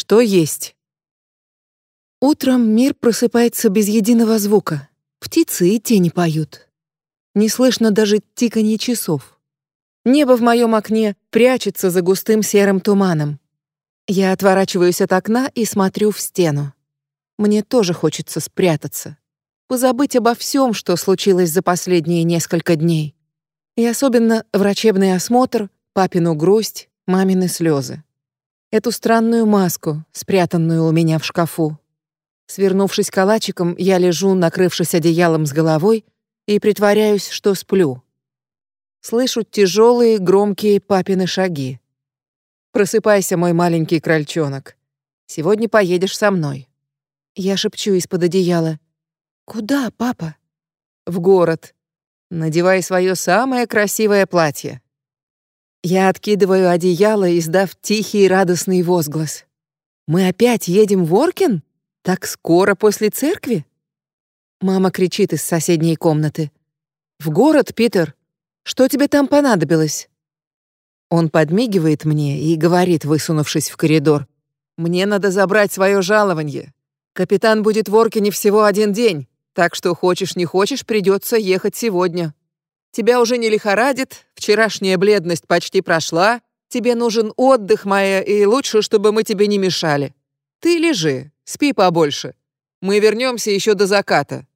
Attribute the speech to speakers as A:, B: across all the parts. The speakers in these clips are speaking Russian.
A: Что есть? Утром мир просыпается без единого звука. Птицы и тени поют. Не слышно даже тиканье часов. Небо в моем окне прячется за густым серым туманом. Я отворачиваюсь от окна и смотрю в стену. Мне тоже хочется спрятаться, позабыть обо всем, что случилось за последние несколько дней. И особенно врачебный осмотр, папину грусть, мамины слезы. Эту странную маску, спрятанную у меня в шкафу. Свернувшись калачиком, я лежу, накрывшись одеялом с головой, и притворяюсь, что сплю. Слышу тяжелые, громкие папины шаги. Просыпайся, мой маленький крольчонок. Сегодня поедешь со мной. Я шепчу из-под одеяла. Куда, папа? В город. Надевай свое самое красивое платье. Я откидываю одеяло, издав тихий радостный возглас. Мы опять едем в Оркин? Так скоро после церкви? Мама кричит из соседней комнаты. В город, Питер. Что тебе там понадобилось? Он подмигивает мне и говорит, высунувшись в коридор. «Мне надо забрать свое жалование. Капитан будет в Оркине всего один день, так что хочешь не хочешь, придется ехать сегодня. Тебя уже не лихорадит, вчерашняя бледность почти прошла, тебе нужен отдых, моя, и лучше, чтобы мы тебе не мешали. Ты лежи, спи побольше. Мы вернемся еще до заката».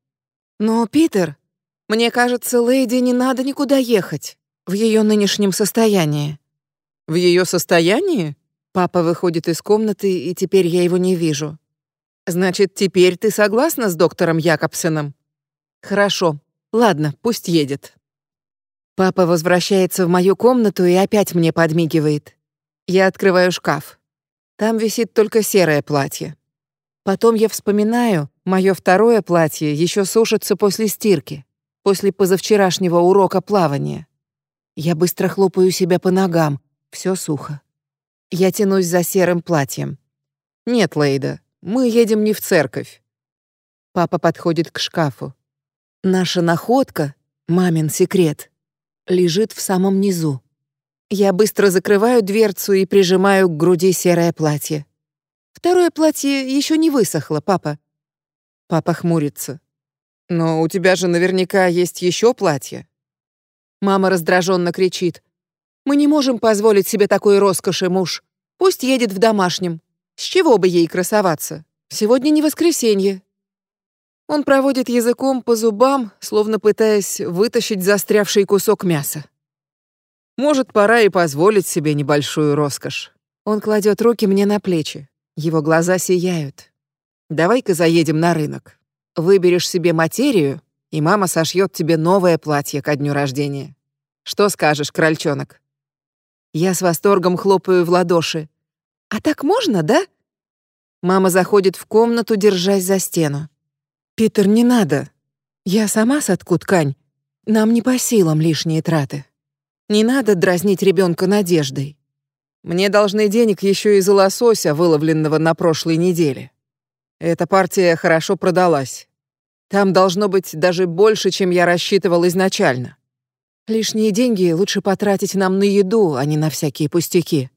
A: «Но, Питер, мне кажется, леди не надо никуда ехать в ее нынешнем состоянии». В ее состоянии? Папа выходит из комнаты, и теперь я его не вижу. Значит, теперь ты согласна с доктором Якобсеном? Хорошо. Ладно, пусть едет. Папа возвращается в мою комнату и опять мне подмигивает. Я открываю шкаф. Там висит только серое платье. Потом я вспоминаю, мое второе платье еще сушится после стирки, после позавчерашнего урока плавания. Я быстро хлопаю себя по ногам, все сухо. Я тянусь за серым платьем. Нет, Лейда, мы едем не в церковь. Папа подходит к шкафу. Наша находка, мамин секрет, лежит в самом низу. Я быстро закрываю дверцу и прижимаю к груди серое платье. Второе платье еще не высохло, папа. Папа хмурится. Но у тебя же наверняка есть еще платье. Мама раздраженно кричит: мы не можем позволить себе такой роскоши, муж. Пусть едет в домашнем. С чего бы ей красоваться? Сегодня не воскресенье. Он проводит языком по зубам, словно пытаясь вытащить застрявший кусок мяса. Может, пора и позволить себе небольшую роскошь. Он кладет руки мне на плечи. Его глаза сияют. Давай-ка заедем на рынок. Выберешь себе материю, и мама сошьет тебе новое платье ко дню рождения. Что скажешь, крольчонок? Я с восторгом хлопаю в ладоши. «А так можно, да?» Мама заходит в комнату, держась за стену. «Питер, не надо. Я сама сотку ткань. Нам не по силам лишние траты. Не надо дразнить ребенка надеждой. Мне должны денег еще и за лосося, выловленного на прошлой неделе. Эта партия хорошо продалась. Там должно быть даже больше, чем я рассчитывал изначально. Лишние деньги лучше потратить нам на еду, а не на всякие пустяки.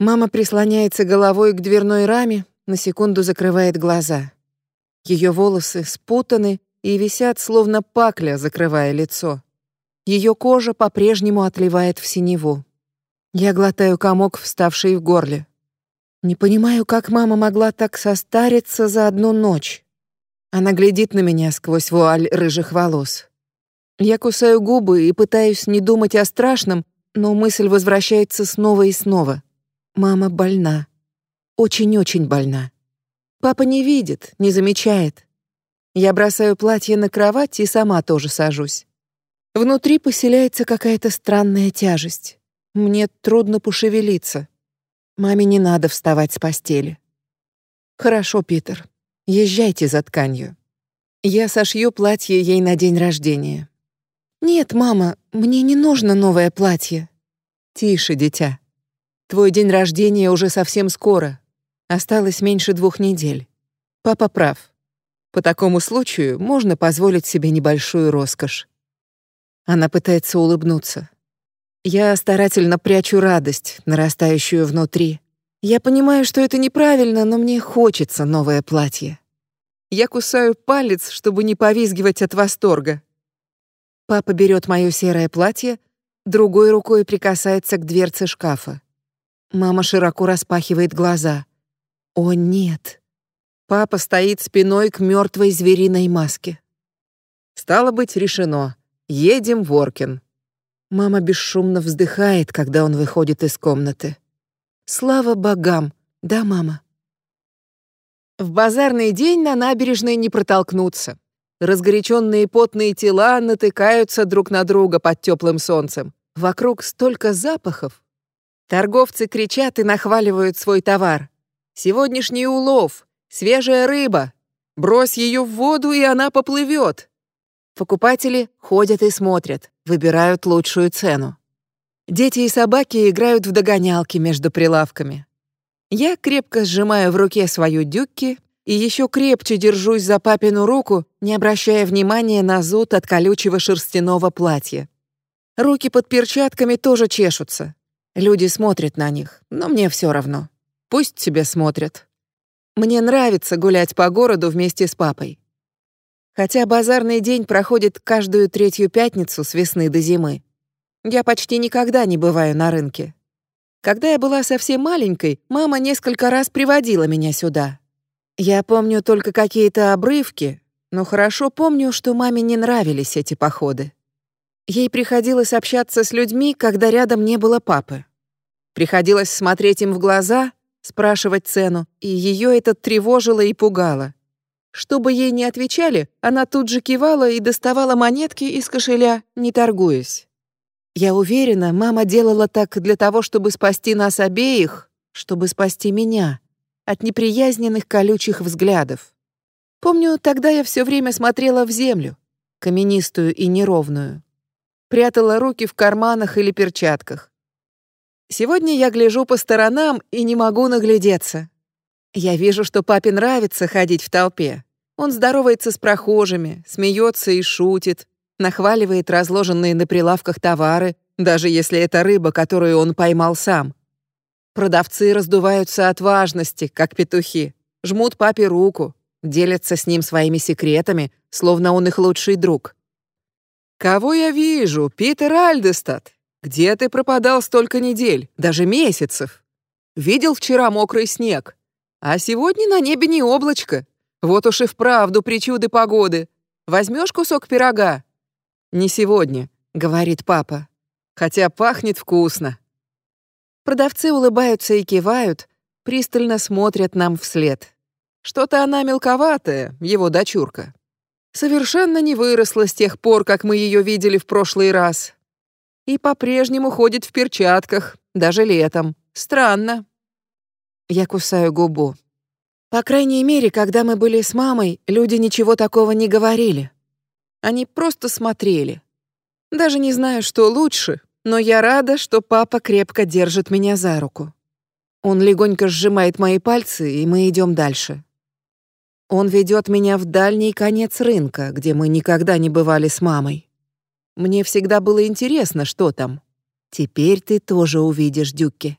A: Мама прислоняется головой к дверной раме, на секунду закрывает глаза. Ее волосы спутаны и висят словно пакля, закрывая лицо. Ее кожа по-прежнему отливает в синеву. Я глотаю комок, вставший в горле. Не понимаю, как мама могла так состариться за одну ночь. Она глядит на меня сквозь вуаль рыжих волос. Я кусаю губы и пытаюсь не думать о страшном, но мысль возвращается снова и снова. Мама больна. Очень-очень больна. Папа не видит, не замечает. Я бросаю платье на кровать и сама тоже сажусь. Внутри поселяется какая-то странная тяжесть. Мне трудно пошевелиться. Маме не надо вставать с постели. Хорошо, Питер. Езжайте за тканью. Я сошью платье ей на день рождения. «Нет, мама, мне не нужно новое платье». «Тише, дитя. Твой день рождения уже совсем скоро. Осталось меньше двух недель. Папа прав. По такому случаю можно позволить себе небольшую роскошь». Она пытается улыбнуться. Я старательно прячу радость, нарастающую внутри. Я понимаю, что это неправильно, но мне хочется новое платье. Я кусаю палец, чтобы не повизгивать от восторга. Папа берет мое серое платье, другой рукой прикасается к дверце шкафа. Мама широко распахивает глаза. О нет. Папа стоит спиной к мертвой звериной маске. Стало быть, решено. Едем в Оркин. Мама бесшумно вздыхает, когда он выходит из комнаты. Слава богам. Да, мама. В базарный день на набережной не протолкнуться. Разгоряченные потные тела натыкаются друг на друга под теплым солнцем. Вокруг столько запахов. Торговцы кричат и нахваливают свой товар. Сегодняшний улов, свежая рыба. Брось ее в воду, и она поплывет. Покупатели ходят и смотрят, выбирают лучшую цену. Дети и собаки играют в догонялки между прилавками. Я крепко сжимаю в руке свою дюкки и еще крепче держусь за папину руку, не обращая внимания на зуд от колючего шерстяного платья. Руки под перчатками тоже чешутся. Люди смотрят на них, но мне все равно. Пусть себе смотрят. Мне нравится гулять по городу вместе с папой. Хотя базарный день проходит каждую третью пятницу с весны до зимы. Я почти никогда не бываю на рынке. Когда я была совсем маленькой, мама несколько раз приводила меня сюда. Я помню только какие-то обрывки, но хорошо помню, что маме не нравились эти походы. Ей приходилось общаться с людьми, когда рядом не было папы. Приходилось смотреть им в глаза, спрашивать цену, и ее это тревожило и пугало. Что бы ей ни отвечали, она тут же кивала и доставала монетки из кошеля, не торгуясь. Я уверена, мама делала так для того, чтобы спасти нас обеих, чтобы спасти меня от неприязненных колючих взглядов. Помню, тогда я все время смотрела в землю, каменистую и неровную. Прятала руки в карманах или перчатках. Сегодня я гляжу по сторонам и не могу наглядеться. Я вижу, что папе нравится ходить в толпе. Он здоровается с прохожими, смеется и шутит, нахваливает разложенные на прилавках товары, даже если это рыба, которую он поймал сам. Продавцы раздуваются от важности, как петухи, жмут папе руку, делятся с ним своими секретами, словно он их лучший друг. «Кого я вижу? Питер Альдестад! Где ты пропадал столько недель, даже месяцев? Видел вчера мокрый снег, а сегодня на небе не облачко. Вот уж и вправду причуды погоды. Возьмешь кусок пирога?» «Не сегодня», — говорит папа. «Хотя пахнет вкусно». Продавцы улыбаются и кивают, пристально смотрят нам вслед. Что-то она мелковатая, его дочурка. Совершенно не выросла с тех пор, как мы ее видели в прошлый раз. И по-прежнему ходит в перчатках, даже летом. Странно. Я кусаю губу. По крайней мере, когда мы были с мамой, люди ничего такого не говорили. Они просто смотрели. Даже не знаю, что лучше, но я рада, что папа крепко держит меня за руку. Он легонько сжимает мои пальцы, и мы идем дальше. Он ведет меня в дальний конец рынка, где мы никогда не бывали с мамой. Мне всегда было интересно, что там. Теперь ты тоже увидишь Дюкки.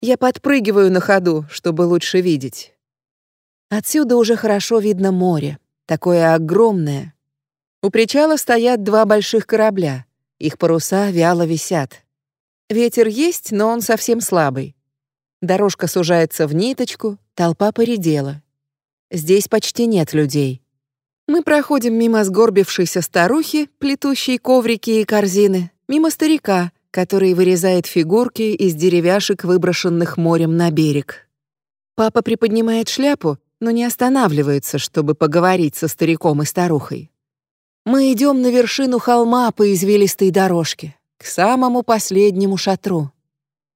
A: Я подпрыгиваю на ходу, чтобы лучше видеть. Отсюда уже хорошо видно море, такое огромное, у причала стоят два больших корабля. Их паруса вяло висят. Ветер есть, но он совсем слабый. Дорожка сужается в ниточку, толпа поредела. Здесь почти нет людей. Мы проходим мимо сгорбившейся старухи, плетущей коврики и корзины, мимо старика, который вырезает фигурки из деревяшек, выброшенных морем на берег. Папа приподнимает шляпу, но не останавливается, чтобы поговорить со стариком и старухой. Мы идем на вершину холма по извилистой дорожке, к самому последнему шатру.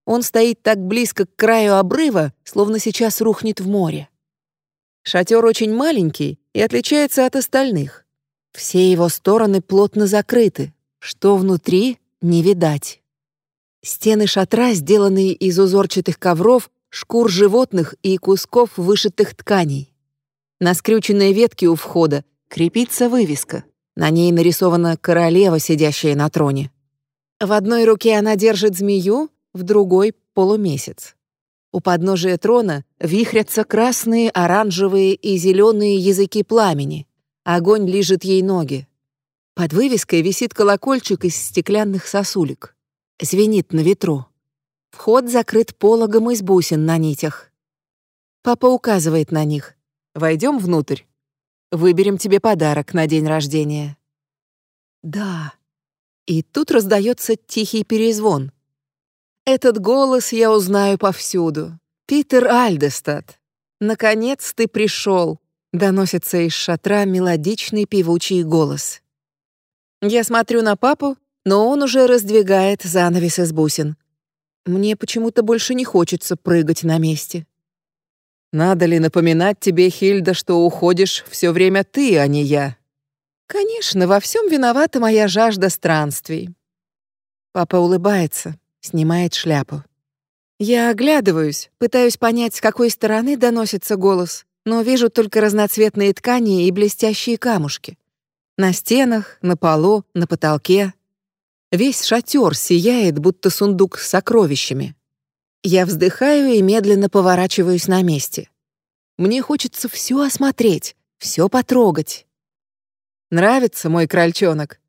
A: Он стоит так близко к краю обрыва, словно сейчас рухнет в море. Шатер очень маленький и отличается от остальных. Все его стороны плотно закрыты, что внутри не видать. Стены шатра сделаны из узорчатых ковров, шкур животных и кусков вышитых тканей. На скрюченной ветке у входа крепится вывеска на ней нарисована королева, сидящая на троне. В одной руке она держит змею, в другой — полумесяц. У подножия трона вихрятся красные, оранжевые и зеленые языки пламени. Огонь лижет ей ноги. Под вывеской висит колокольчик из стеклянных сосулек. Звенит на ветру. Вход закрыт пологом из бусин на нитях. Папа указывает на них. «Войдем внутрь. Выберем тебе подарок на день рождения». «Да». И тут раздается тихий перезвон. Этот голос я узнаю повсюду. Питер Альдестад. Наконец ты пришел. Доносится из шатра мелодичный певучий голос. Я смотрю на папу, но он уже раздвигает занавес из бусин. Мне почему-то больше не хочется прыгать на месте. Надо ли напоминать тебе, Хильда, что уходишь все время ты, а не я? Конечно, во всем виновата моя жажда странствий. Папа улыбается, снимает шляпу. Я оглядываюсь, пытаюсь понять, с какой стороны доносится голос, но вижу только разноцветные ткани и блестящие камушки. На стенах, на полу, на потолке. Весь шатер сияет, будто сундук с сокровищами. Я вздыхаю и медленно поворачиваюсь на месте. Мне хочется все осмотреть, все потрогать. Нравится мой крольчонок?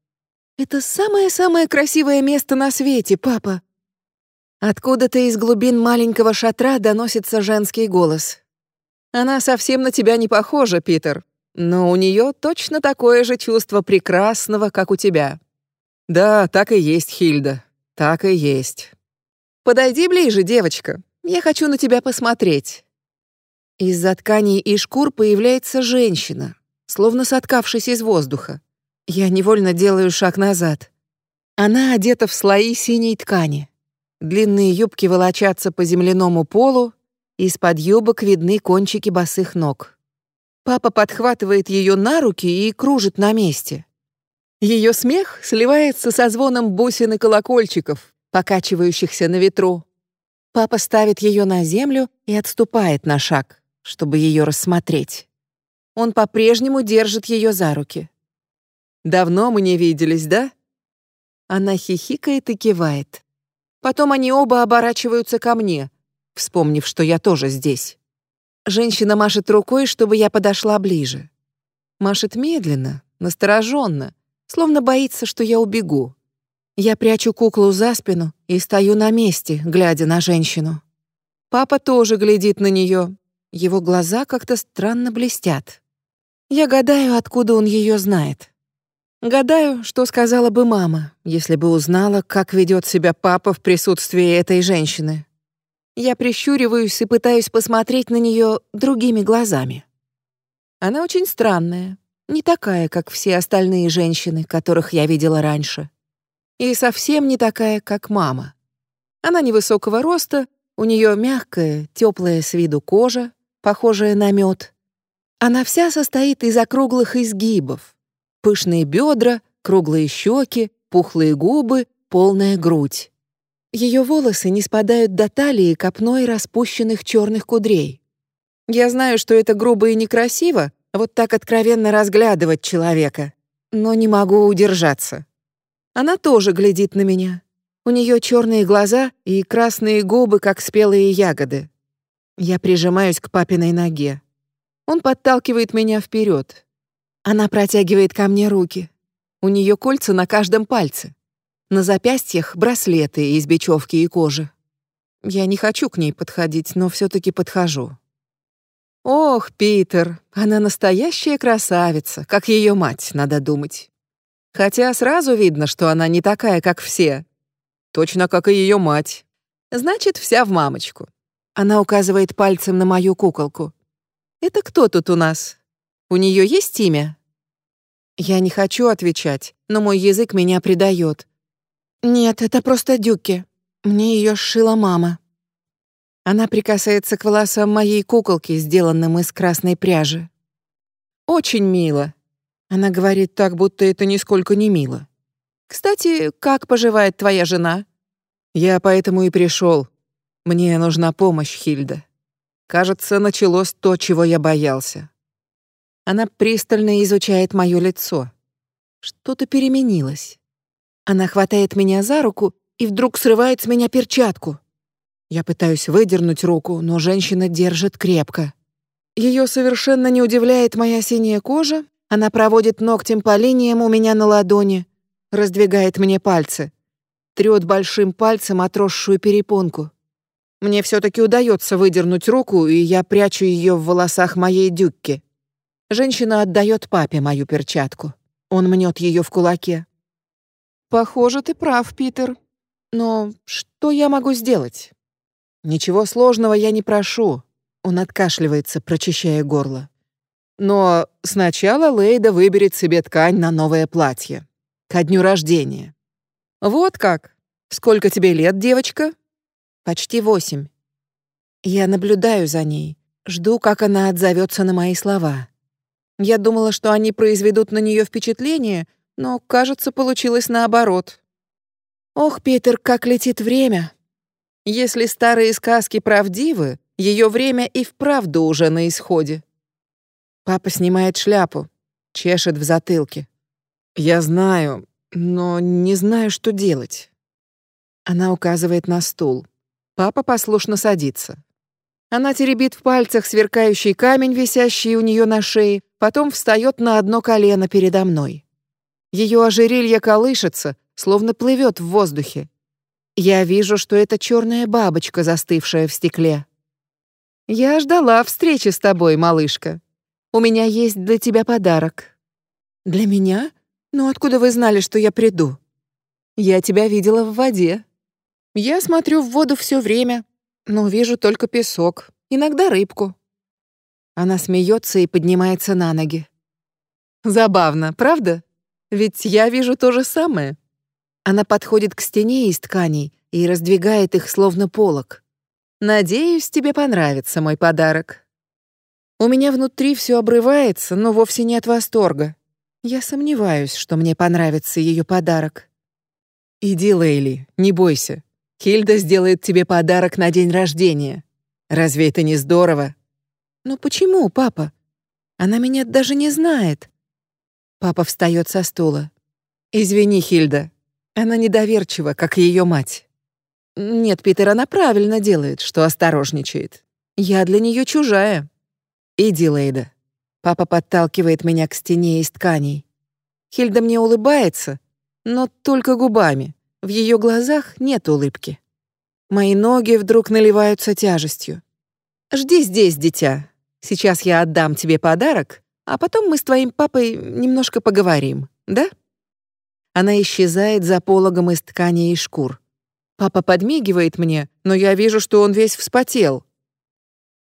A: Это самое-самое красивое место на свете, папа. Откуда-то из глубин маленького шатра доносится женский голос. Она совсем на тебя не похожа, Питер, но у нее точно такое же чувство прекрасного, как у тебя. Да, так и есть, Хильда. Так и есть. Подойди ближе, девочка. Я хочу на тебя посмотреть. Из-за тканей и шкур появляется женщина, словно соткавшись из воздуха. Я невольно делаю шаг назад. Она одета в слои синей ткани. Длинные юбки волочатся по земляному полу, из-под юбок видны кончики босых ног. Папа подхватывает ее на руки и кружит на месте. Ее смех сливается со звоном бусин и колокольчиков, покачивающихся на ветру. Папа ставит ее на землю и отступает на шаг, чтобы ее рассмотреть. Он по-прежнему держит ее за руки. «Давно мы не виделись, да?» Она хихикает и кивает. Потом они оба оборачиваются ко мне, вспомнив, что я тоже здесь. Женщина машет рукой, чтобы я подошла ближе. Машет медленно, настороженно, словно боится, что я убегу. Я прячу куклу за спину и стою на месте, глядя на женщину. Папа тоже глядит на нее. Его глаза как-то странно блестят. Я гадаю, откуда он ее знает. Гадаю, что сказала бы мама, если бы узнала, как ведет себя папа в присутствии этой женщины. Я прищуриваюсь и пытаюсь посмотреть на нее другими глазами. Она очень странная, не такая, как все остальные женщины, которых я видела раньше. И совсем не такая, как мама. Она невысокого роста, у нее мягкая, теплая с виду кожа, похожая на мед. Она вся состоит из округлых изгибов. Пышные бедра, круглые щеки, пухлые губы, полная грудь. Ее волосы не спадают до талии копной распущенных черных кудрей. Я знаю, что это грубо и некрасиво, вот так откровенно разглядывать человека, но не могу удержаться. Она тоже глядит на меня. У нее черные глаза и красные губы, как спелые ягоды. Я прижимаюсь к папиной ноге. Он подталкивает меня вперед. Она протягивает ко мне руки. У нее кольца на каждом пальце. На запястьях браслеты из бечевки и кожи. Я не хочу к ней подходить, но все таки подхожу. Ох, Питер, она настоящая красавица, как ее мать, надо думать. Хотя сразу видно, что она не такая, как все. Точно как и ее мать. Значит, вся в мамочку. Она указывает пальцем на мою куколку. Это кто тут у нас? У нее есть имя? Я не хочу отвечать, но мой язык меня предает. «Нет, это просто дюки. Мне ее сшила мама». Она прикасается к волосам моей куколки, сделанным из красной пряжи. «Очень мило». Она говорит так, будто это нисколько не мило. «Кстати, как поживает твоя жена?» «Я поэтому и пришел. Мне нужна помощь, Хильда. Кажется, началось то, чего я боялся». Она пристально изучает мое лицо. Что-то переменилось. Она хватает меня за руку и вдруг срывает с меня перчатку. Я пытаюсь выдернуть руку, но женщина держит крепко. Ее совершенно не удивляет моя синяя кожа. Она проводит ногтем по линиям у меня на ладони, раздвигает мне пальцы, трёт большим пальцем отросшую перепонку. Мне все таки удается выдернуть руку, и я прячу ее в волосах моей дюкки. Женщина отдает папе мою перчатку. Он мнет ее в кулаке. Похоже, ты прав, Питер. Но что я могу сделать? Ничего сложного я не прошу. Он откашливается, прочищая горло. Но сначала Лейда выберет себе ткань на новое платье. Ко дню рождения. Вот как. Сколько тебе лет, девочка? Почти восемь. Я наблюдаю за ней, жду, как она отзовется на мои слова. Я думала, что они произведут на нее впечатление, но, кажется, получилось наоборот. Ох, Питер, как летит время. Если старые сказки правдивы, ее время и вправду уже на исходе. Папа снимает шляпу, чешет в затылке. Я знаю, но не знаю, что делать. Она указывает на стул. Папа послушно садится. Она теребит в пальцах сверкающий камень, висящий у нее на шее, потом встает на одно колено передо мной. Ее ожерелье колышется, словно плывет в воздухе. Я вижу, что это черная бабочка, застывшая в стекле. Я ждала встречи с тобой, малышка. У меня есть для тебя подарок. Для меня? Но откуда вы знали, что я приду? Я тебя видела в воде. Я смотрю в воду все время, но вижу только песок, иногда рыбку. Она смеется и поднимается на ноги. Забавно, правда? Ведь я вижу то же самое. Она подходит к стене из тканей и раздвигает их словно полог. Надеюсь, тебе понравится мой подарок. У меня внутри все обрывается, но вовсе не от восторга. Я сомневаюсь, что мне понравится ее подарок. Иди, Лейли, не бойся. Хильда сделает тебе подарок на день рождения. Разве это не здорово? Ну почему, папа? Она меня даже не знает. Папа встает со стула. Извини, Хильда. Она недоверчива, как ее мать. Нет, Питер, она правильно делает, что осторожничает. Я для нее чужая. Иди, Лейда. Папа подталкивает меня к стене из тканей. Хильда мне улыбается, но только губами. В ее глазах нет улыбки. Мои ноги вдруг наливаются тяжестью. «Жди здесь, дитя. Сейчас я отдам тебе подарок, а потом мы с твоим папой немножко поговорим, да?» Она исчезает за пологом из ткани и шкур. Папа подмигивает мне, но я вижу, что он весь вспотел.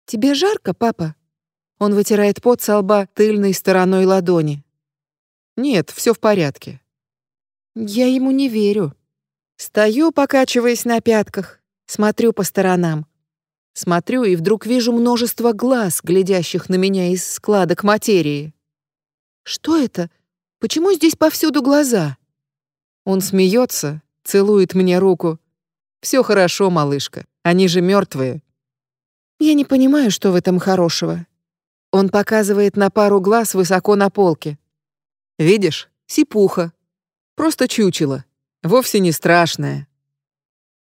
A: «Тебе жарко, папа?» Он вытирает пот со лба тыльной стороной ладони. «Нет, все в порядке». Я ему не верю. Стою, покачиваясь на пятках, смотрю по сторонам. Смотрю и вдруг вижу множество глаз, глядящих на меня из складок материи. Что это? Почему здесь повсюду глаза? Он смеется, целует мне руку. Все хорошо, малышка. Они же мертвые. Я не понимаю, что в этом хорошего. Он показывает на пару глаз высоко на полке. Видишь, сипуха. Просто чучело. Вовсе не страшная.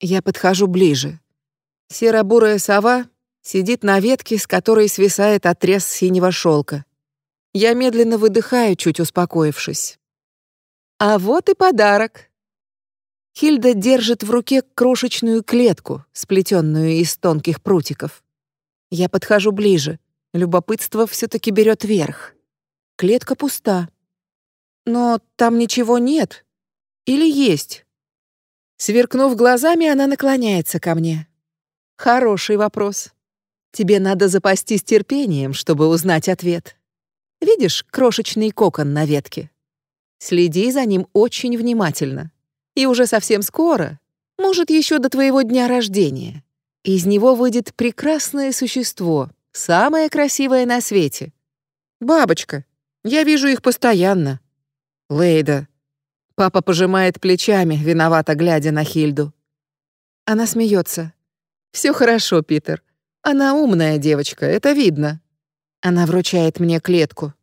A: Я подхожу ближе. Серо-бурая сова сидит на ветке, с которой свисает отрез синего шелка. Я медленно выдыхаю, чуть успокоившись. А вот и подарок. Хильда держит в руке крошечную клетку, сплетенную из тонких прутиков. Я подхожу ближе. Любопытство все таки берет верх. Клетка пуста. Но там ничего нет, или есть? Сверкнув глазами, она наклоняется ко мне. Хороший вопрос. Тебе надо запастись терпением, чтобы узнать ответ. Видишь крошечный кокон на ветке? Следи за ним очень внимательно. И уже совсем скоро, может, еще до твоего дня рождения, из него выйдет прекрасное существо, самое красивое на свете. Бабочка. Я вижу их постоянно. Лейда, Папа пожимает плечами, виновато глядя на Хильду. Она смеется. Все хорошо, Питер. Она умная девочка, это видно. Она вручает мне клетку.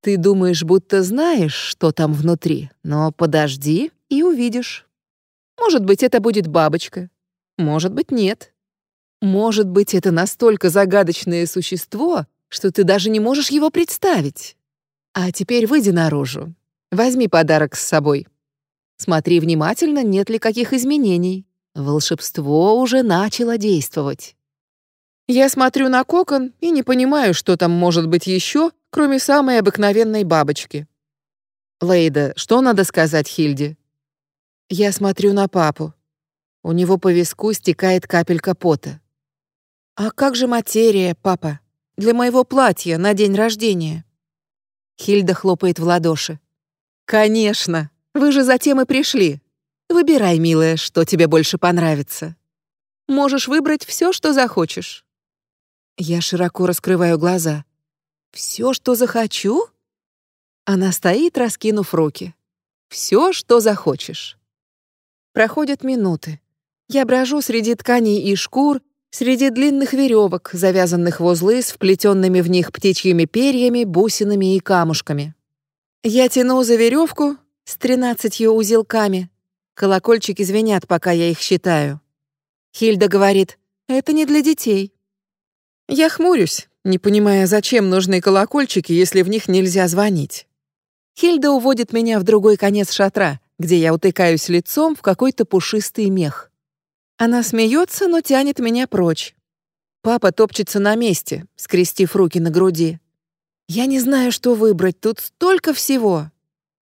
A: Ты думаешь, будто знаешь, что там внутри, но подожди и увидишь. Может быть, это будет бабочка. Может быть, нет. Может быть, это настолько загадочное существо, что ты даже не можешь его представить. А теперь выйди наружу. Возьми подарок с собой. Смотри внимательно, нет ли каких изменений. Волшебство уже начало действовать. Я смотрю на кокон и не понимаю, что там может быть еще, кроме самой обыкновенной бабочки. Лейда, что надо сказать Хильде? Я смотрю на папу. У него по виску стекает капелька пота. «А как же материя, папа? Для моего платья на день рождения?» Хильда хлопает в ладоши. «Конечно! Вы же затем и пришли. Выбирай, милая, что тебе больше понравится. Можешь выбрать все, что захочешь». Я широко раскрываю глаза. «Все, что захочу?» Она стоит, раскинув руки. «Все, что захочешь». Проходят минуты. Я брожу среди тканей и шкур, среди длинных веревок, завязанных в узлы с вплетенными в них птичьими перьями, бусинами и камушками. Я тяну за веревку с тринадцатью узелками. Колокольчики звенят, пока я их считаю. Хильда говорит, это не для детей. Я хмурюсь, не понимая, зачем нужны колокольчики, если в них нельзя звонить. Хильда уводит меня в другой конец шатра, где я утыкаюсь лицом в какой-то пушистый мех. Она смеется, но тянет меня прочь. Папа топчется на месте, скрестив руки на груди. Я не знаю, что выбрать, тут столько всего.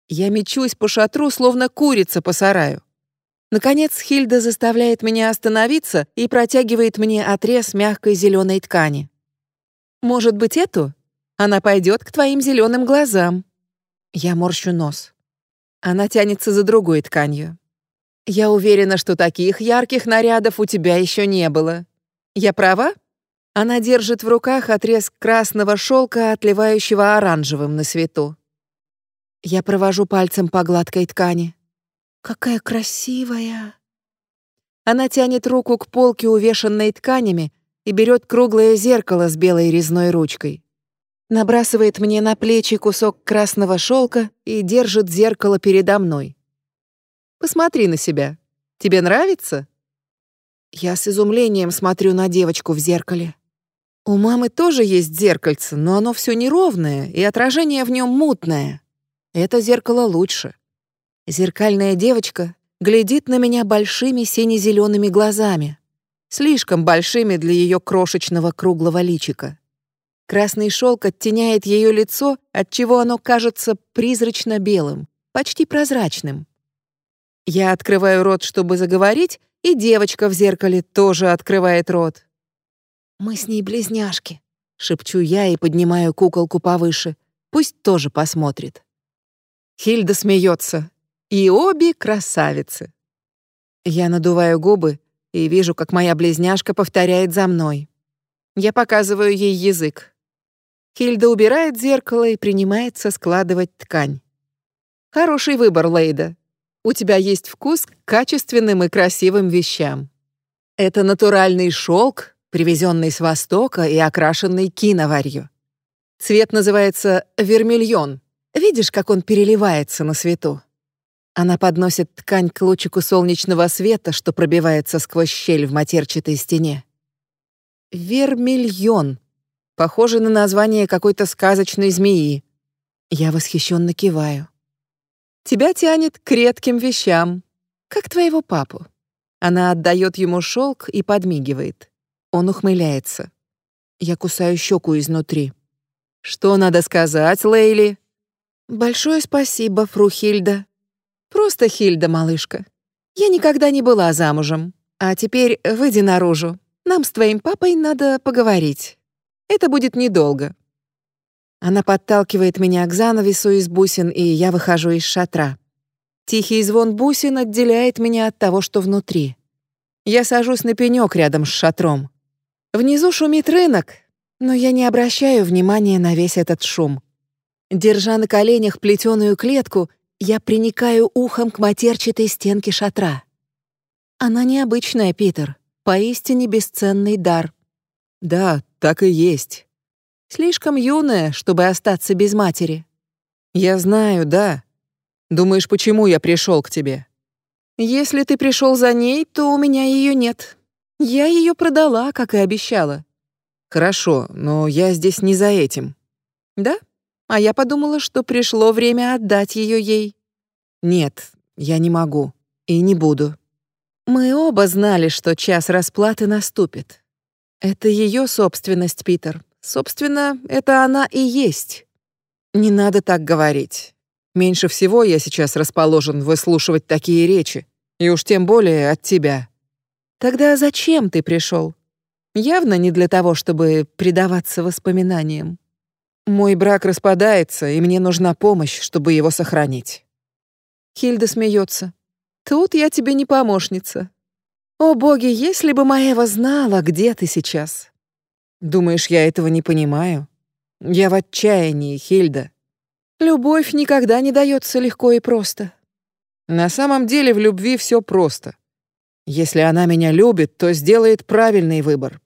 A: Я мечусь по шатру, словно курица по сараю. Наконец Хильда заставляет меня остановиться и протягивает мне отрез мягкой зеленой ткани. «Может быть, эту? Она пойдет к твоим зеленым глазам». Я морщу нос. Она тянется за другой тканью. Я уверена, что таких ярких нарядов у тебя еще не было. Я права? Она держит в руках отрез красного шелка, отливающего оранжевым на свету. Я провожу пальцем по гладкой ткани. Какая красивая. Она тянет руку к полке, увешанной тканями, и берет круглое зеркало с белой резной ручкой. Набрасывает мне на плечи кусок красного шелка и держит зеркало передо мной. Посмотри на себя. Тебе нравится?» Я с изумлением смотрю на девочку в зеркале. У мамы тоже есть зеркальце, но оно все неровное, и отражение в нем мутное. Это зеркало лучше. Зеркальная девочка глядит на меня большими сине-зелеными глазами, слишком большими для ее крошечного круглого личика. Красный шелк оттеняет ее лицо, отчего оно кажется призрачно белым, почти прозрачным. Я открываю рот, чтобы заговорить, и девочка в зеркале тоже открывает рот. «Мы с ней близняшки», — шепчу я и поднимаю куколку повыше. Пусть тоже посмотрит. Хильда смеется. И обе красавицы. Я надуваю губы и вижу, как моя близняшка повторяет за мной. Я показываю ей язык. Хильда убирает зеркало и принимается складывать ткань. Хороший выбор, Лейда у тебя есть вкус к качественным и красивым вещам. Это натуральный шелк, привезенный с Востока и окрашенный киноварью. Цвет называется вермильон. Видишь, как он переливается на свету? Она подносит ткань к лучику солнечного света, что пробивается сквозь щель в матерчатой стене. Вермильон. Похоже на название какой-то сказочной змеи. Я восхищенно киваю. Тебя тянет к редким вещам, как твоего папу. Она отдает ему шелк и подмигивает. Он ухмыляется. Я кусаю щеку изнутри. Что надо сказать, Лейли? Большое спасибо, фру Хильда. Просто Хильда, малышка. Я никогда не была замужем. А теперь выйди наружу. Нам с твоим папой надо поговорить. Это будет недолго. Она подталкивает меня к занавесу из бусин, и я выхожу из шатра. Тихий звон бусин отделяет меня от того, что внутри. Я сажусь на пенек рядом с шатром. Внизу шумит рынок, но я не обращаю внимания на весь этот шум. Держа на коленях плетеную клетку, я приникаю ухом к матерчатой стенке шатра. Она необычная, Питер, поистине бесценный дар. Да, так и есть. Слишком юная, чтобы остаться без матери. Я знаю, да. Думаешь, почему я пришел к тебе? Если ты пришел за ней, то у меня ее нет. Я ее продала, как и обещала.
B: Хорошо, но я здесь не за этим.
A: Да? А я подумала, что пришло время отдать ее ей.
B: Нет, я не могу и не буду.
A: Мы оба знали, что час расплаты наступит. Это ее собственность, Питер. Собственно, это она и есть.
B: Не надо так говорить. Меньше всего я сейчас расположен выслушивать такие речи, и уж тем более от тебя.
A: Тогда зачем ты пришел? Явно не для того, чтобы предаваться воспоминаниям.
B: Мой брак распадается, и мне нужна помощь, чтобы его сохранить.
A: Хильда смеется. Тут я тебе не помощница. О боги, если бы Маева знала, где ты сейчас.
B: Думаешь, я этого не понимаю? Я в отчаянии, Хильда.
A: Любовь никогда не дается легко и просто.
B: На самом деле в любви все просто. Если она меня любит, то сделает правильный выбор.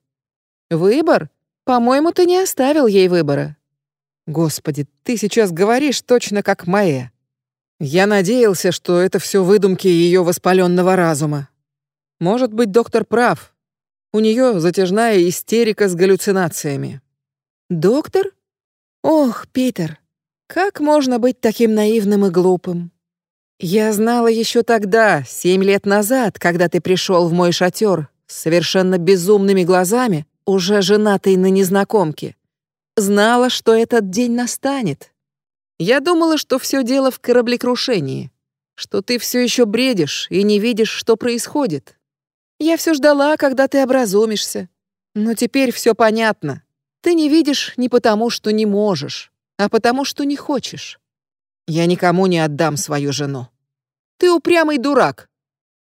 A: Выбор? По-моему, ты не оставил ей выбора.
B: Господи, ты сейчас говоришь точно как Майя. Я надеялся, что это все выдумки ее воспаленного разума. Может быть, доктор прав. У нее затяжная истерика с галлюцинациями.
A: Доктор? Ох, Питер, как можно быть таким наивным и глупым? Я знала еще тогда, семь лет назад, когда ты пришел в мой шатер с совершенно безумными глазами, уже женатый на незнакомке. Знала, что этот день настанет. Я думала, что все дело в кораблекрушении, что ты все еще бредишь и не видишь, что происходит. Я все ждала, когда ты образумишься. Но теперь все понятно. Ты не видишь не потому, что не можешь, а потому, что не хочешь. Я никому не отдам свою жену. Ты упрямый дурак.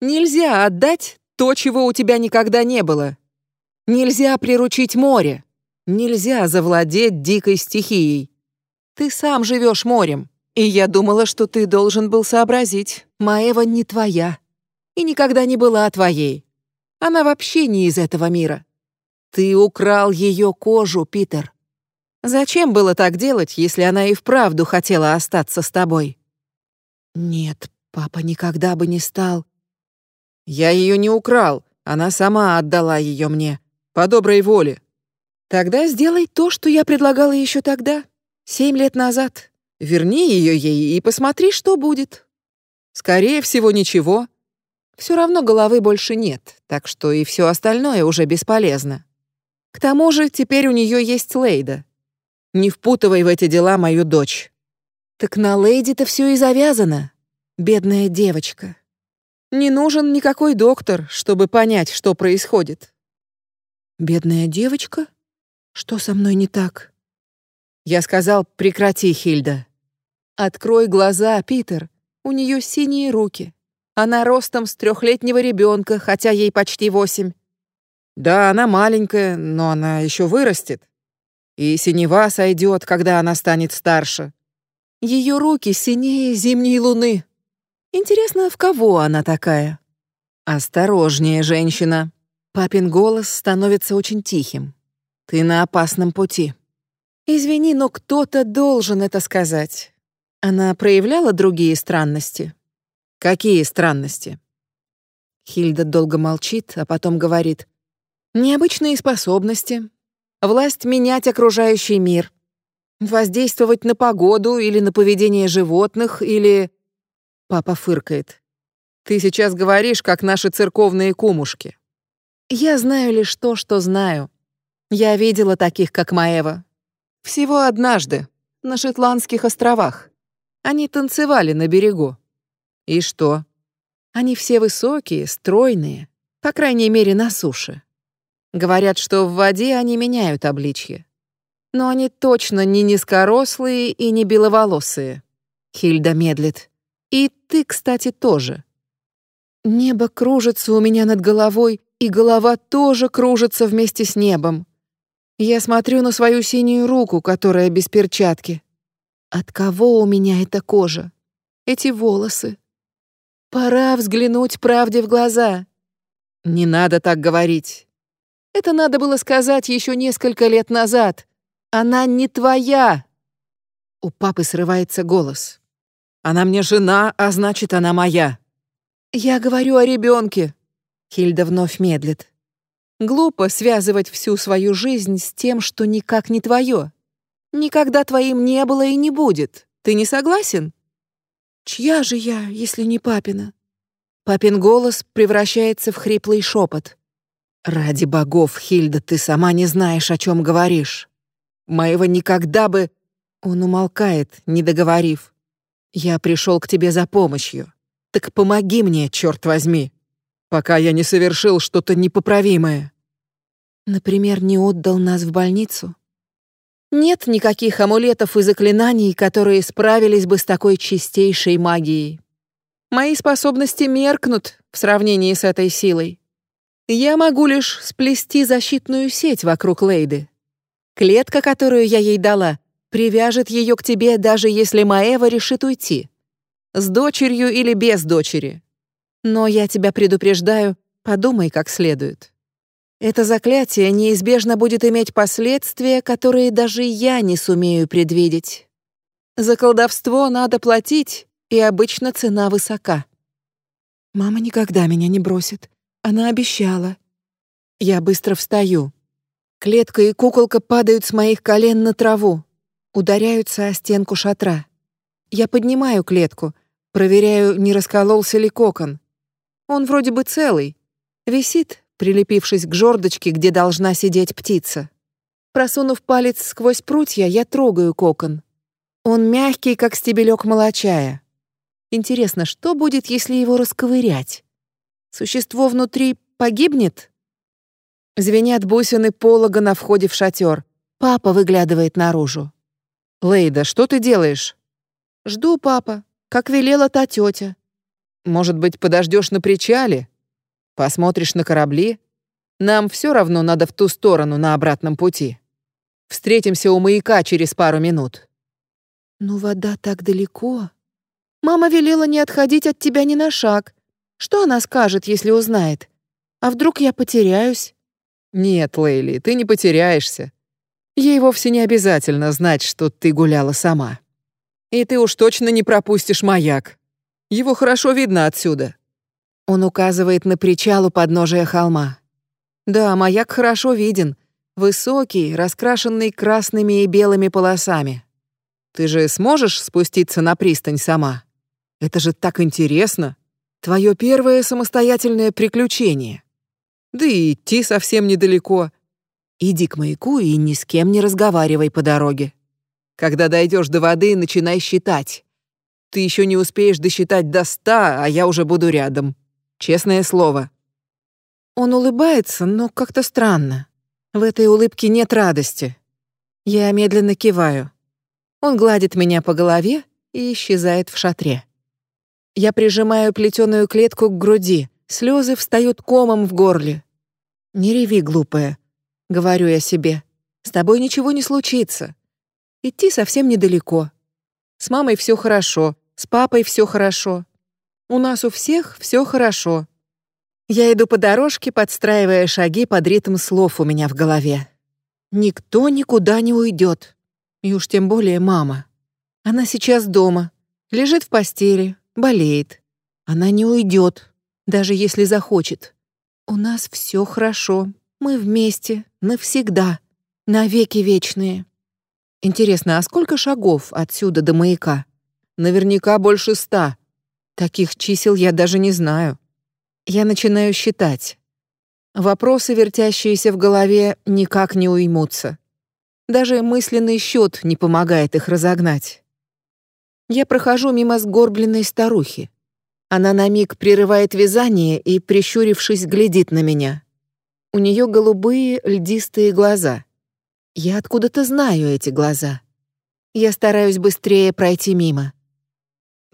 A: Нельзя отдать то, чего у тебя никогда не было. Нельзя приручить море. Нельзя завладеть дикой стихией. Ты сам живешь морем, и я думала, что ты должен был сообразить. Маева не твоя и никогда не была твоей. Она вообще не из этого мира. Ты украл ее кожу, Питер. Зачем было так делать, если она и вправду хотела остаться с тобой? Нет, папа никогда бы не стал.
B: Я ее не украл, она сама отдала ее мне, по доброй воле.
A: Тогда сделай то, что я предлагала еще тогда, семь лет назад. Верни ее ей и посмотри, что будет.
B: Скорее всего, ничего.
A: Все равно головы больше нет, так что и все остальное уже бесполезно. К тому же теперь у нее есть Лейда.
B: Не впутывай в эти дела мою дочь.
A: Так на Лейде-то все и завязано. Бедная девочка. Не нужен никакой доктор, чтобы понять, что происходит. Бедная девочка? Что со мной не так?
B: Я сказал, прекрати, Хильда.
A: Открой глаза, Питер. У нее синие руки. Она ростом с трехлетнего ребенка, хотя ей почти восемь.
B: Да, она маленькая, но она еще вырастет. И синева сойдет, когда она станет старше.
A: Ее руки синее зимней луны. Интересно, в кого она такая?
B: Осторожнее, женщина.
A: Папин голос становится очень тихим. Ты на опасном пути. Извини, но кто-то должен это сказать. Она проявляла другие странности.
B: Какие странности?
A: Хильда долго молчит, а потом говорит: Необычные способности. Власть менять окружающий мир. Воздействовать на погоду или на поведение животных, или... Папа фыркает.
B: Ты сейчас говоришь, как наши церковные кумушки.
A: Я знаю лишь то, что знаю. Я видела таких, как Маева. Всего однажды, на Шотландских островах. Они танцевали на берегу.
B: И что?
A: Они все высокие, стройные, по крайней мере, на суше. Говорят, что в воде они меняют обличье. Но они точно не низкорослые и не беловолосые. Хильда медлит. И ты, кстати, тоже. Небо кружится у меня над головой, и голова тоже кружится вместе с небом. Я смотрю на свою синюю руку, которая без перчатки. От кого у меня эта кожа? Эти волосы? Пора взглянуть правде в глаза.
B: Не надо так говорить.
A: Это надо было сказать еще несколько лет назад. Она не твоя. У папы срывается голос.
B: Она мне жена, а значит, она моя.
A: Я говорю о ребенке. Хильда вновь медлит. Глупо связывать всю свою жизнь с тем, что никак не твое. Никогда твоим не было и не будет. Ты не согласен? Чья же я, если не папина? Папин голос превращается в хриплый шепот. Ради богов, Хильда, ты сама не знаешь, о чем говоришь. Моего никогда бы... Он умолкает, не договорив. Я пришел к тебе за помощью. Так помоги мне, черт возьми, пока я не совершил что-то непоправимое. Например, не отдал нас в больницу? Нет никаких амулетов и заклинаний, которые справились бы с такой чистейшей магией. Мои способности меркнут в сравнении с этой силой. Я могу лишь сплести защитную сеть вокруг Лейды. Клетка, которую я ей дала, привяжет ее к тебе, даже если Маева решит уйти. С дочерью или без дочери. Но я тебя предупреждаю, подумай как следует. Это заклятие неизбежно будет иметь последствия, которые даже я не сумею предвидеть. За колдовство надо платить, и обычно цена высока. Мама никогда меня не бросит. Она обещала. Я быстро встаю. Клетка и куколка падают с моих колен на траву, ударяются о стенку шатра. Я поднимаю клетку, проверяю, не раскололся ли кокон. Он вроде бы целый, висит, прилепившись к жердочке, где должна сидеть птица. Просунув палец сквозь прутья, я трогаю кокон. Он мягкий, как стебелек молочая. Интересно, что будет, если его расковырять? Существо внутри погибнет? Звенят бусины полога на входе в шатер. Папа выглядывает наружу. «Лейда, что ты делаешь?» «Жду, папа, как велела та тетя». «Может быть, подождешь на причале? Посмотришь на корабли? Нам все равно надо в ту сторону на обратном пути. Встретимся у маяка через пару минут». «Ну, вода так далеко», Мама велела не отходить от тебя ни на шаг. Что она скажет, если узнает? А вдруг я потеряюсь? Нет, Лейли, ты не потеряешься. Ей вовсе не обязательно знать, что ты гуляла сама. И ты уж точно не пропустишь маяк. Его хорошо видно отсюда. Он указывает на причал у подножия холма. Да, маяк хорошо виден. Высокий, раскрашенный красными и белыми полосами. Ты же сможешь спуститься на пристань сама? Это же так интересно. Твое первое самостоятельное приключение. Да и идти совсем недалеко. Иди к маяку и ни с кем не разговаривай по дороге. Когда дойдешь до воды, начинай считать. Ты еще не успеешь досчитать до ста, а я уже буду рядом. Честное слово. Он улыбается, но как-то странно. В этой улыбке нет радости. Я медленно киваю. Он гладит меня по голове и исчезает в шатре. Я прижимаю плетеную клетку к груди. Слезы встают комом в горле. «Не реви, глупая», — говорю я себе. «С тобой ничего не случится. Идти совсем недалеко. С мамой все хорошо, с папой все хорошо. У нас у всех все хорошо». Я иду по дорожке, подстраивая шаги под ритм слов у меня в голове. Никто никуда не уйдет. И уж тем более мама. Она сейчас дома, лежит в постели, болеет. Она не уйдет, даже если захочет. У нас все хорошо. Мы вместе, навсегда, навеки вечные. Интересно, а сколько шагов отсюда до маяка? Наверняка больше ста. Таких чисел я даже не знаю. Я начинаю считать. Вопросы, вертящиеся в голове, никак не уймутся. Даже мысленный счет не помогает их разогнать. Я прохожу мимо сгорбленной старухи. Она на миг прерывает вязание и, прищурившись, глядит на меня. У нее голубые льдистые глаза. Я откуда-то знаю эти глаза. Я стараюсь быстрее пройти мимо.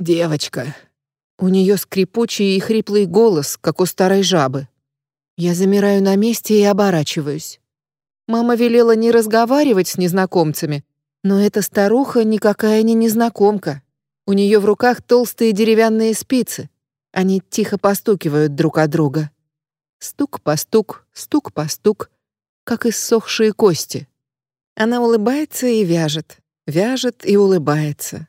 A: «Девочка». У нее скрипучий и хриплый голос, как у старой жабы. Я замираю на месте и оборачиваюсь. Мама велела не разговаривать с незнакомцами, но эта старуха никакая не незнакомка. У нее в руках толстые деревянные спицы. Они тихо постукивают друг от друга. Стук по стук, стук по стук, как иссохшие кости. Она улыбается и вяжет, вяжет и улыбается.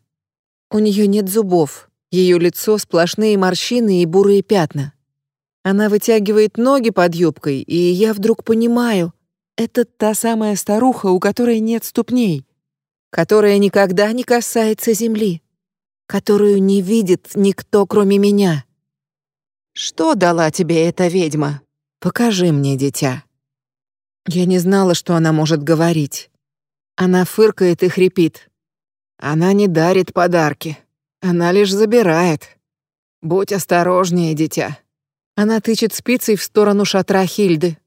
A: У нее нет зубов, ее лицо сплошные морщины и бурые пятна. Она вытягивает ноги под юбкой, и я вдруг понимаю, это та самая старуха, у которой нет ступней, которая никогда не касается земли, которую не видит никто, кроме меня. Что дала тебе эта ведьма? Покажи мне, дитя. Я не знала, что она может говорить. Она фыркает и хрипит. Она не дарит подарки. Она лишь забирает. Будь осторожнее, дитя. Она тычет спицей в сторону шатра Хильды.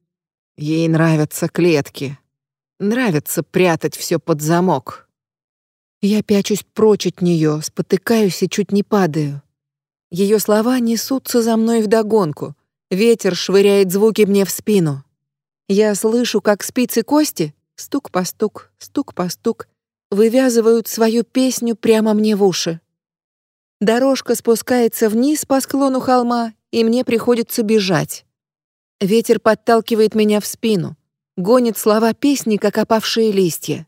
A: Ей нравятся клетки. Нравится прятать все под замок. Я пячусь прочь от нее, спотыкаюсь и чуть не падаю. Ее слова несутся за мной вдогонку. Ветер швыряет звуки мне в спину. Я слышу, как спицы кости, стук по стук, стук по стук, вывязывают свою песню прямо мне в уши. Дорожка спускается вниз по склону холма, и мне приходится бежать. Ветер подталкивает меня в спину, гонит слова песни, как опавшие листья.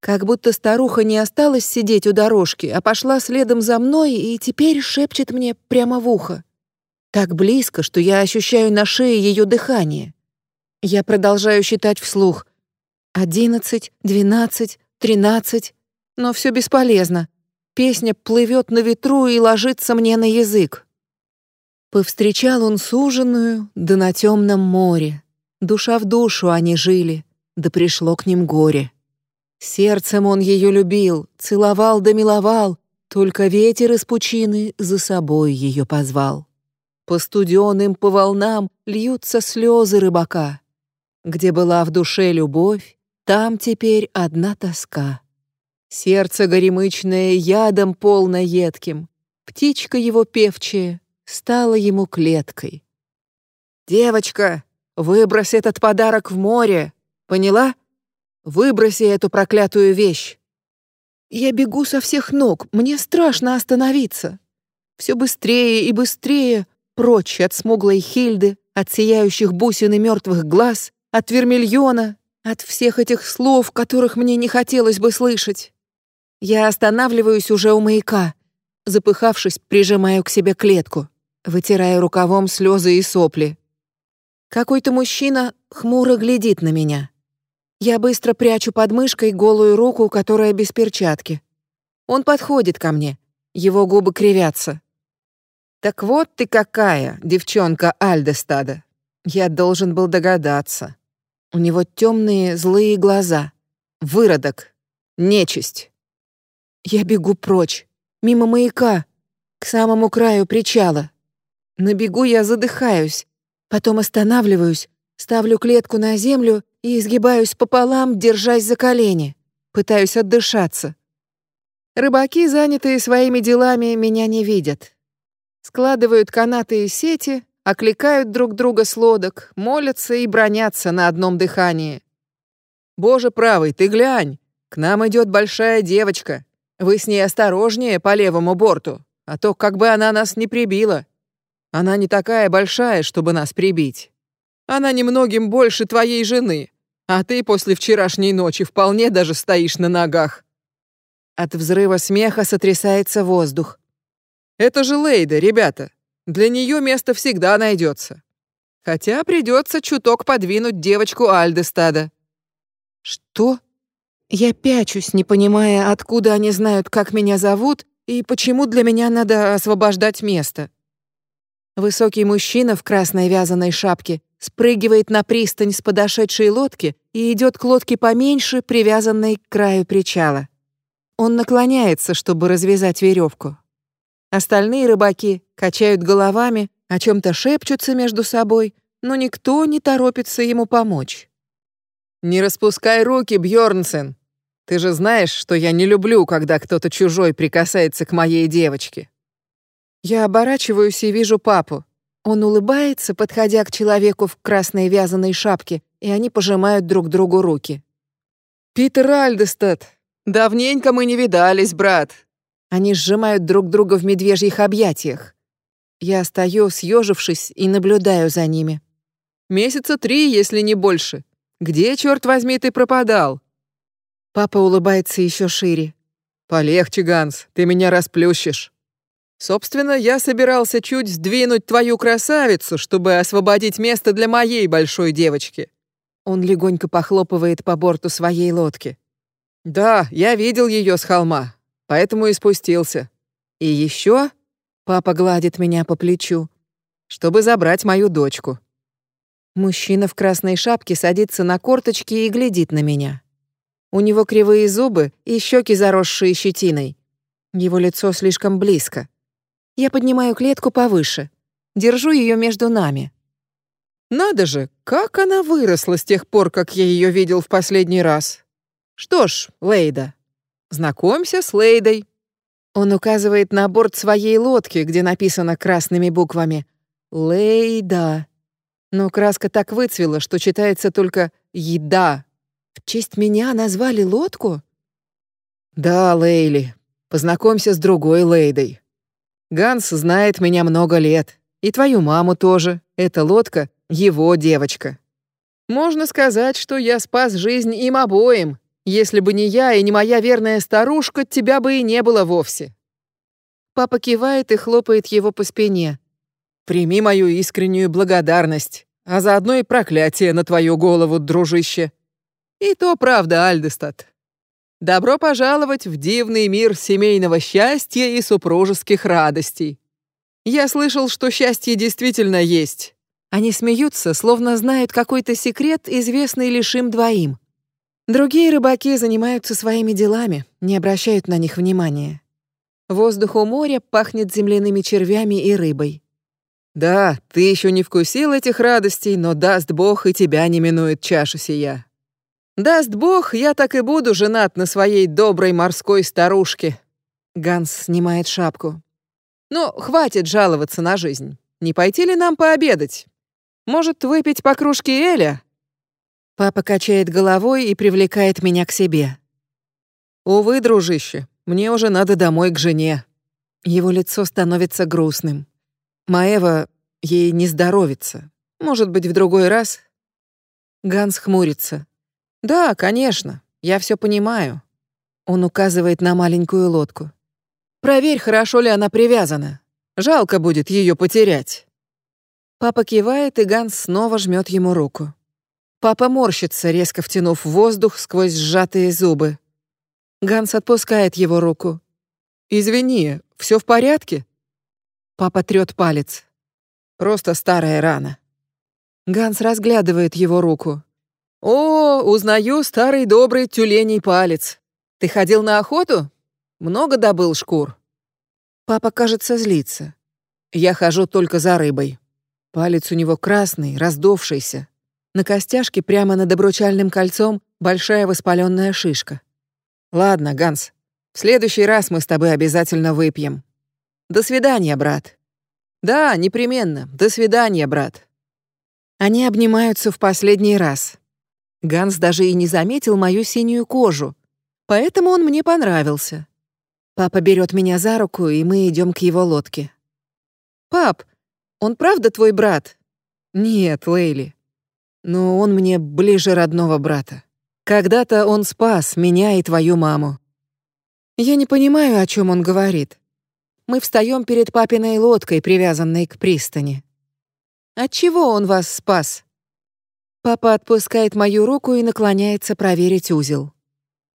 A: Как будто старуха не осталась сидеть у дорожки, а пошла следом за мной и теперь шепчет мне прямо в ухо. Так близко, что я ощущаю на шее ее дыхание. Я продолжаю считать вслух. Одиннадцать, двенадцать, тринадцать. Но все бесполезно. Песня плывет на ветру и ложится мне на язык. Повстречал он суженую, да на темном море. Душа в душу они жили, да пришло к ним горе. Сердцем он ее любил, целовал да миловал, только ветер из пучины за собой ее позвал. По студеным, по волнам льются слезы рыбака. Где была в душе любовь, там теперь одна тоска. Сердце горемычное ядом полно едким, Птичка его певчая стала ему клеткой. «Девочка, выбрось этот подарок в море, поняла? Выброси эту проклятую вещь!» Я бегу со всех ног, мне страшно остановиться. Все быстрее и быстрее, прочь от смуглой Хильды, от сияющих бусин и мертвых глаз, от вермильона, от всех этих слов, которых мне не хотелось бы слышать. Я останавливаюсь уже у маяка, запыхавшись, прижимаю к себе клетку, вытирая рукавом слезы и сопли. Какой-то мужчина хмуро глядит на меня. Я быстро прячу под мышкой голую руку, которая без перчатки. Он подходит ко мне. Его губы кривятся. «Так вот ты какая, девчонка Альдестада. Я должен был догадаться. У него темные злые глаза. Выродок. Нечисть. Я бегу прочь, мимо маяка, к самому краю причала. На бегу я задыхаюсь, потом останавливаюсь, ставлю клетку на землю и изгибаюсь пополам, держась за колени. Пытаюсь отдышаться. Рыбаки, занятые своими делами, меня не видят. Складывают канаты и сети, окликают друг друга с лодок, молятся и бронятся на одном дыхании. «Боже правый, ты глянь! К нам идет большая девочка!» Вы с ней осторожнее по левому борту, а то как бы она нас не прибила. Она не такая большая, чтобы нас прибить. Она немногим больше твоей жены, а ты после вчерашней ночи вполне даже стоишь на ногах». От взрыва смеха сотрясается воздух. «Это же Лейда, ребята. Для нее место всегда найдется. Хотя придется чуток подвинуть девочку Альдестада». «Что?» Я пячусь, не понимая, откуда они знают, как меня зовут и почему для меня надо освобождать место. Высокий мужчина в красной вязаной шапке спрыгивает на пристань с подошедшей лодки и идет к лодке поменьше, привязанной к краю причала. Он наклоняется, чтобы развязать веревку. Остальные рыбаки качают головами, о чем-то шепчутся между собой, но никто не торопится ему помочь. «Не распускай руки, Бьорнсен!» Ты же знаешь, что я не люблю, когда кто-то чужой прикасается к моей девочке. Я оборачиваюсь и вижу папу. Он улыбается, подходя к человеку в красной вязаной шапке, и они пожимают друг другу руки. «Питер Альдестед, давненько мы не видались, брат!» Они сжимают друг друга в медвежьих объятиях. Я стою, съежившись, и наблюдаю за ними. «Месяца три, если не больше. Где, черт возьми, ты пропадал?» Папа улыбается еще шире. «Полегче, Ганс, ты меня расплющишь».
B: Собственно, я собирался чуть сдвинуть твою красавицу, чтобы освободить место для моей большой девочки. Он легонько похлопывает по борту своей лодки. Да, я видел ее с холма, поэтому и спустился. И еще папа гладит меня по плечу, чтобы забрать мою дочку. Мужчина в красной шапке садится на корточки и глядит на меня. У него кривые зубы и щеки, заросшие щетиной. Его лицо слишком близко. Я поднимаю клетку повыше, держу ее между нами. Надо же, как она выросла с тех пор, как я ее видел в последний раз. Что ж, Лейда, знакомься с Лейдой. Он указывает на борт своей лодки, где написано красными буквами «Лейда». Но краска так выцвела, что читается только «еда». В честь меня назвали лодку? Да, Лейли, познакомься с другой Лейдой. Ганс знает меня много лет. И твою маму тоже. Эта лодка — его девочка. Можно сказать, что я спас жизнь им обоим. Если бы не я и не моя верная старушка, тебя бы и не было вовсе. Папа кивает и хлопает его по спине. Прими мою искреннюю благодарность, а заодно и проклятие на твою голову, дружище. И то правда, Альдестад. Добро пожаловать в дивный мир семейного счастья и супружеских радостей. Я слышал, что счастье действительно есть. Они смеются, словно знают какой-то секрет, известный лишь им двоим. Другие рыбаки занимаются своими делами, не обращают на них внимания. Воздух у моря пахнет земляными червями и рыбой. Да, ты еще не вкусил этих радостей, но даст Бог и тебя не минует чаша сия. Даст Бог, я так и буду женат на своей доброй морской старушке. Ганс снимает шапку. Ну, хватит жаловаться на жизнь. Не пойти ли нам пообедать? Может, выпить по кружке Эля? Папа качает головой и привлекает меня к себе. Увы, дружище, мне уже надо домой к жене. Его лицо становится грустным. Маева ей не здоровится. Может быть, в другой раз? Ганс хмурится. Да, конечно, я все понимаю. Он указывает на маленькую лодку. Проверь, хорошо ли она привязана. Жалко будет ее потерять. Папа кивает, и Ганс снова жмет ему руку. Папа морщится, резко втянув воздух сквозь сжатые зубы. Ганс отпускает его руку. «Извини, все в порядке?» Папа трёт палец. Просто старая рана. Ганс разглядывает его руку. «О, узнаю старый добрый тюленей палец. Ты ходил на охоту? Много добыл шкур?» Папа, кажется, злится. Я хожу только за рыбой. Палец у него красный, раздувшийся. На костяшке прямо над обручальным кольцом большая воспаленная шишка. «Ладно, Ганс, в следующий раз мы с тобой обязательно выпьем. До свидания, брат. Да, непременно. До свидания, брат. Они обнимаются в последний раз. Ганс даже и не заметил мою синюю кожу, поэтому он мне понравился. Папа берет меня за руку, и мы идем к его лодке. Пап, он правда твой брат? Нет, Лейли. Но он мне ближе родного брата. Когда-то он спас меня и твою маму. Я не понимаю, о чем он говорит мы встаем перед папиной лодкой, привязанной к пристани. От чего он вас спас? Папа отпускает мою руку и наклоняется проверить узел.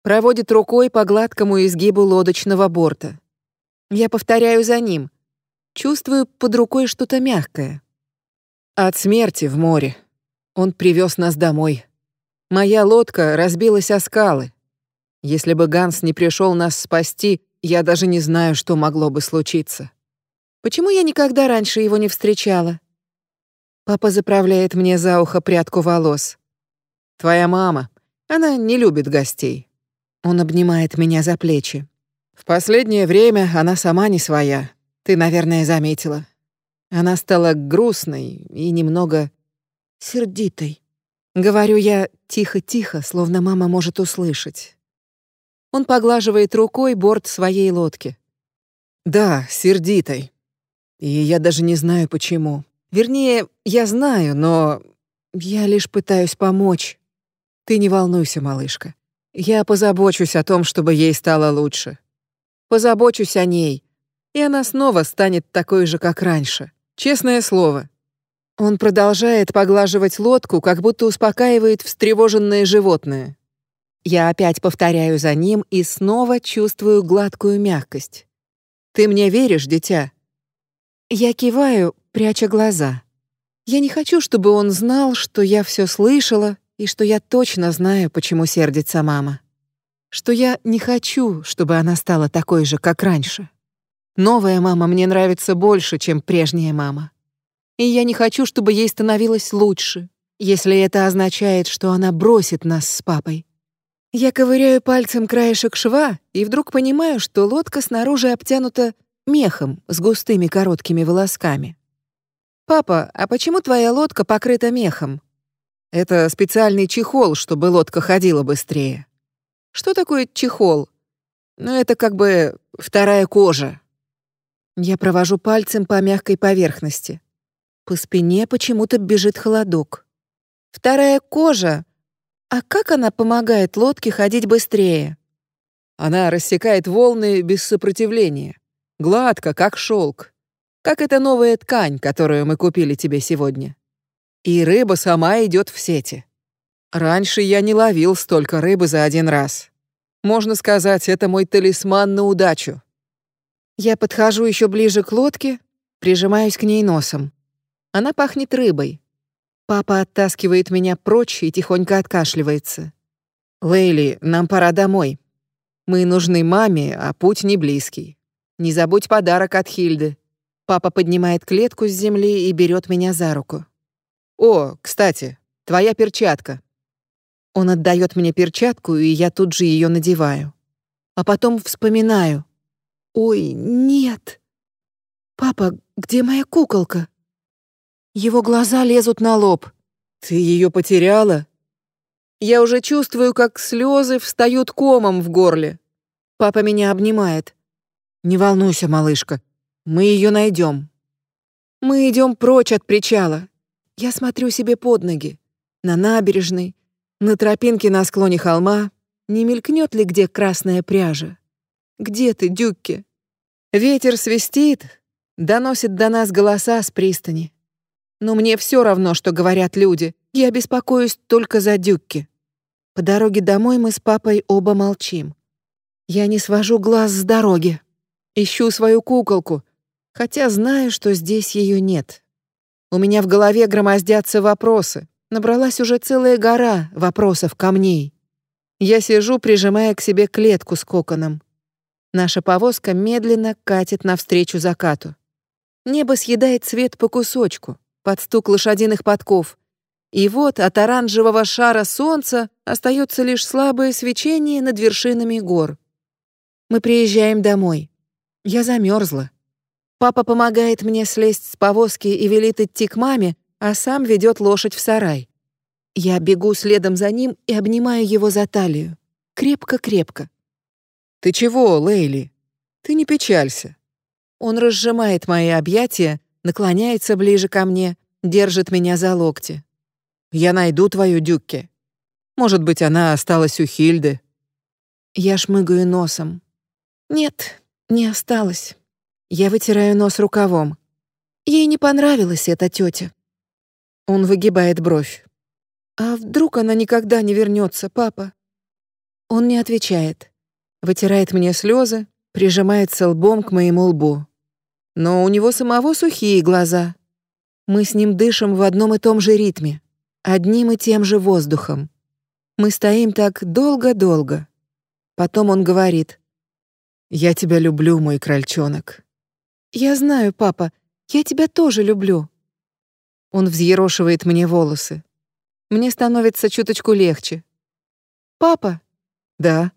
B: Проводит рукой по гладкому изгибу лодочного борта. Я повторяю за ним. Чувствую под рукой что-то мягкое. От смерти в море. Он привез нас домой. Моя лодка разбилась о скалы. Если бы Ганс не пришел нас спасти, я даже не знаю, что могло бы случиться. Почему я никогда раньше его не встречала? Папа заправляет мне за ухо прядку волос. Твоя мама, она не любит гостей. Он обнимает меня за плечи. В последнее время она сама не своя. Ты, наверное, заметила. Она стала грустной и немного сердитой. Говорю я тихо-тихо, словно мама может услышать. Он поглаживает рукой борт своей лодки. Да, сердитой. И я даже не знаю почему. Вернее, я знаю, но я лишь пытаюсь помочь. Ты не волнуйся, малышка. Я позабочусь о том, чтобы ей стало лучше. Позабочусь о ней. и она снова станет такой же, как раньше. Честное слово. Он продолжает поглаживать лодку, как будто успокаивает встревоженное животное. Я опять повторяю за ним и снова чувствую гладкую мягкость. «Ты мне веришь, дитя?» Я киваю, пряча глаза. Я не хочу, чтобы он знал, что я все слышала и что я точно знаю, почему сердится мама. Что я не хочу, чтобы она стала такой же, как раньше. Новая мама мне нравится больше, чем прежняя мама. И я не хочу, чтобы ей становилось лучше, если это означает, что она бросит нас с папой. Я ковыряю пальцем краешек шва и вдруг понимаю, что лодка снаружи обтянута мехом с густыми короткими волосками. «Папа, а почему твоя лодка покрыта мехом?» «Это специальный чехол, чтобы лодка ходила быстрее». «Что такое чехол?» «Ну, это как бы вторая кожа». Я провожу пальцем по мягкой поверхности. По спине почему-то бежит холодок. Вторая кожа. А как она помогает лодке ходить быстрее? Она рассекает волны без сопротивления. Гладко, как шелк. Как эта новая ткань, которую мы купили тебе сегодня. И рыба сама идет в сети. Раньше я не ловил столько рыбы за один раз. Можно сказать, это мой талисман на удачу. Я подхожу еще ближе к лодке, прижимаюсь к ней носом. Она пахнет рыбой. Папа оттаскивает меня прочь и тихонько откашливается. «Лейли, нам пора домой. Мы нужны маме, а путь не близкий. Не забудь подарок от Хильды». Папа поднимает клетку с земли и берет меня за руку. «О, кстати, твоя перчатка». Он отдает мне перчатку, и я тут же ее надеваю. А потом вспоминаю. «Ой, нет! Папа, где моя куколка?» Его глаза лезут на лоб. «Ты ее потеряла?» Я уже чувствую, как слезы встают комом в горле. Папа меня обнимает. «Не волнуйся, малышка, мы ее найдем». Мы идем прочь от причала. Я смотрю себе под ноги. На набережной, на тропинке на склоне холма. Не мелькнет ли где красная пряжа? Где ты, Дюкки? Ветер свистит, доносит до нас голоса с пристани. Но мне все равно, что говорят люди. Я беспокоюсь только за Дюкки. По дороге домой мы с папой оба молчим. Я не свожу глаз с дороги. Ищу свою куколку, хотя знаю, что здесь ее нет. У меня в голове громоздятся вопросы. Набралась уже целая гора вопросов камней. Я сижу, прижимая к себе клетку с коконом. Наша повозка медленно катит навстречу закату. Небо съедает цвет по кусочку под стук лошадиных подков. И вот от оранжевого шара солнца остается лишь слабое свечение над вершинами гор. Мы приезжаем домой. Я замерзла. Папа помогает мне слезть с повозки и велит идти к маме, а сам ведет лошадь в сарай. Я бегу следом за ним и обнимаю его за талию. Крепко-крепко. «Ты чего, Лейли? Ты не печалься». Он разжимает мои объятия, наклоняется ближе ко мне, держит меня за локти. «Я найду твою Дюкке. Может быть, она осталась у Хильды». Я шмыгаю носом. «Нет, не осталась». Я вытираю нос рукавом. Ей не понравилась эта тетя. Он выгибает бровь. «А вдруг она никогда не вернется, папа?» Он не отвечает. Вытирает мне слезы, прижимается лбом к моему лбу но у него самого сухие глаза. Мы с ним дышим в одном и том же ритме, одним и тем же воздухом. Мы стоим так долго-долго. Потом он говорит: "Я тебя люблю, мой крольчонок". "Я знаю, папа, я тебя тоже люблю". Он взъерошивает мне волосы. Мне становится чуточку легче. "Папа?" "Да".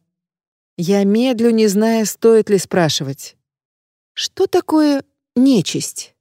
B: Я медлю, не зная, стоит ли спрашивать. Что такое нечисть?